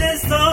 destroy.